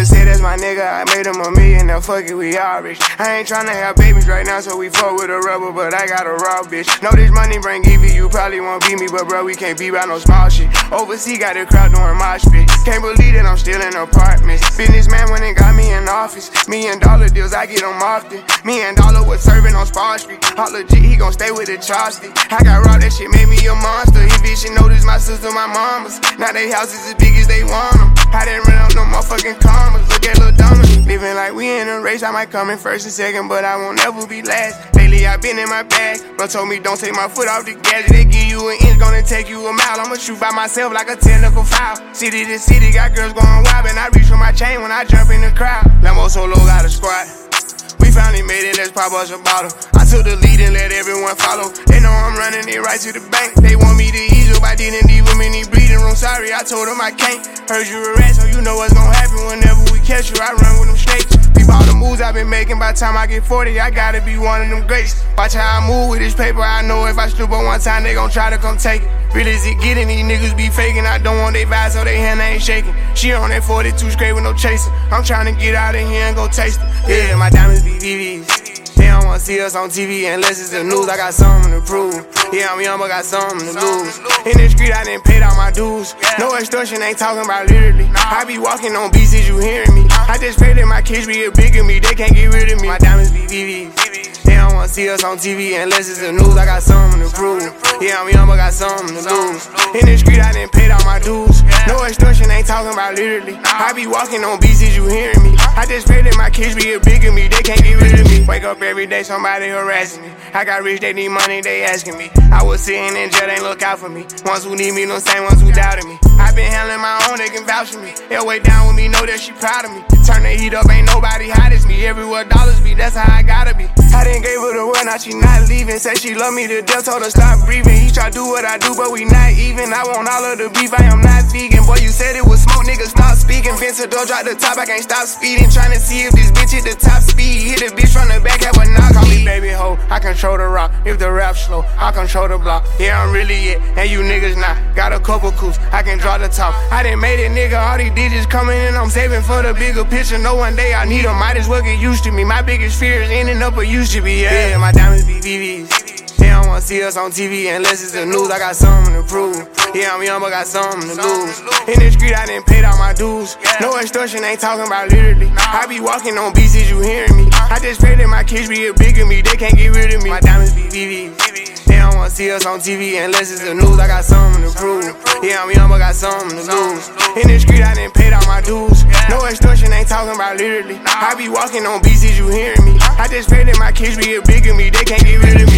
Roller said that's my nigga, I made him a million, now fuck it, we all rich. I ain't tryna have babies right now, so we fuck with a rubber, but I got a raw bitch. Know this money bring Evie, you probably won't beat me, but bro, we can't be by no small shit. Overseas got the crowd doing mosh pit. Can't believe that I'm still in apartments. Businessman went and got me in office. Million dollar deals, I get them often. Me and Dollar was serving on Spar Street. Hot legit, he gon' stay with the chopstick. I got robbed, that shit made me a monster. He bitch, noticed my sister, my mamas. Now they houses as big as they want them. I didn't run up no motherfucking commas. Race, I might come in first and second, but I won't ever be last. Lately, I've been in my bag. Bro told me don't take my foot off the gas. They give you an inch, gonna take you a mile. I'ma shoot by myself like a technical foul. City to city, got girls going wild, and I reach for my chain when I jump in the crowd. Lambo solo got a squad. We finally made it, let's pop us a bottle. I took the lead and let everyone follow. They know I'm running it right to the bank. They want me to ease up, I didn't leave them the bleeding room. Sorry, I told them I can't. Heard you a rat, so you know what's gonna happen whenever we catch you. I run with them snakes. Been making. By the time I get 40, I gotta be one of them greats. Watch how I move with this paper. I know if I slip on one time, they gon' try to come take it. Really is it getting these niggas be faking? I don't want they vibes, so they hand ain't shaking. She on that 42 straight with no chasing. I'm trying to get out of here and go taste it. Yeah, my diamonds be VVs. They don't wanna see us on TV unless it's the news. I got something to prove. Yeah, I'm young, but got something to lose. In the street, I didn't pay all my dues. No extortion, ain't talking about literally. I be walking on beats, you hearing me? I just pray that my kids be a bigger me. They can't get rid of me. My diamonds be VVs. They don't wanna see us on TV unless it's the news. I got something to prove. Yeah, I'm young, but got something to lose. In the street, I didn't pay all my dues. No extortion, ain't talking about literally. I be walking on beats, you hearing me? I just pray that my kids be a bigger me. They can't get rid of me. Wake up every day, somebody harassing me. I got rich, they need money, they asking me. I was sitting in jail, they look out for me. Ones who need me, no same ones who doubted me. I been handling my own, they can vouch for me. They'll way down with me, know that she proud of me. Turn the heat up, ain't nobody hot as me. Everywhere dollars be, that's how I gotta be. I didn't gave her the word, now she not leaving. Said she love me to death, told her stop breathing. He try do what I do, but we not even. I want all of the beef, I am not vegan. Boy, you said it was smoke, Vince door drop the top, I can't stop speeding. Trying to see if this bitch hit the top speed. Hit a bitch from the back, have a knock. Call me baby hoe, I control the rock. If the rap slow, I control the block. Yeah, I'm really it, and you niggas not. Got a couple coups, I can draw the top. I done made it, nigga, all these digits coming in. I'm saving for the bigger picture. No one day I need them, might as well get used to me. My biggest fear is ending up a used to be. Yeah, my diamonds be VVs. Wanna see us on TV unless it's the news. I got something to prove. Yeah, I'm young, but got something to lose. In the street, I didn't pay all my dues. No extortion, ain't talking about literally. I be walking on beats, is you hearing me? I just pray that my kids be a bigger me. They can't get rid of me. My diamonds be VVs. They don't wanna see us on TV unless it's the news. I got something to prove. Yeah, I'm young, but got something to lose. In the street, I didn't pay all my dues. No extortion, ain't talking about literally. I be walking on beats, is you hearing me? I just pray that my kids be a bigger me. They can't get rid of me.